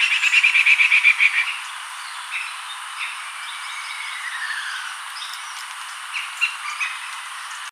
you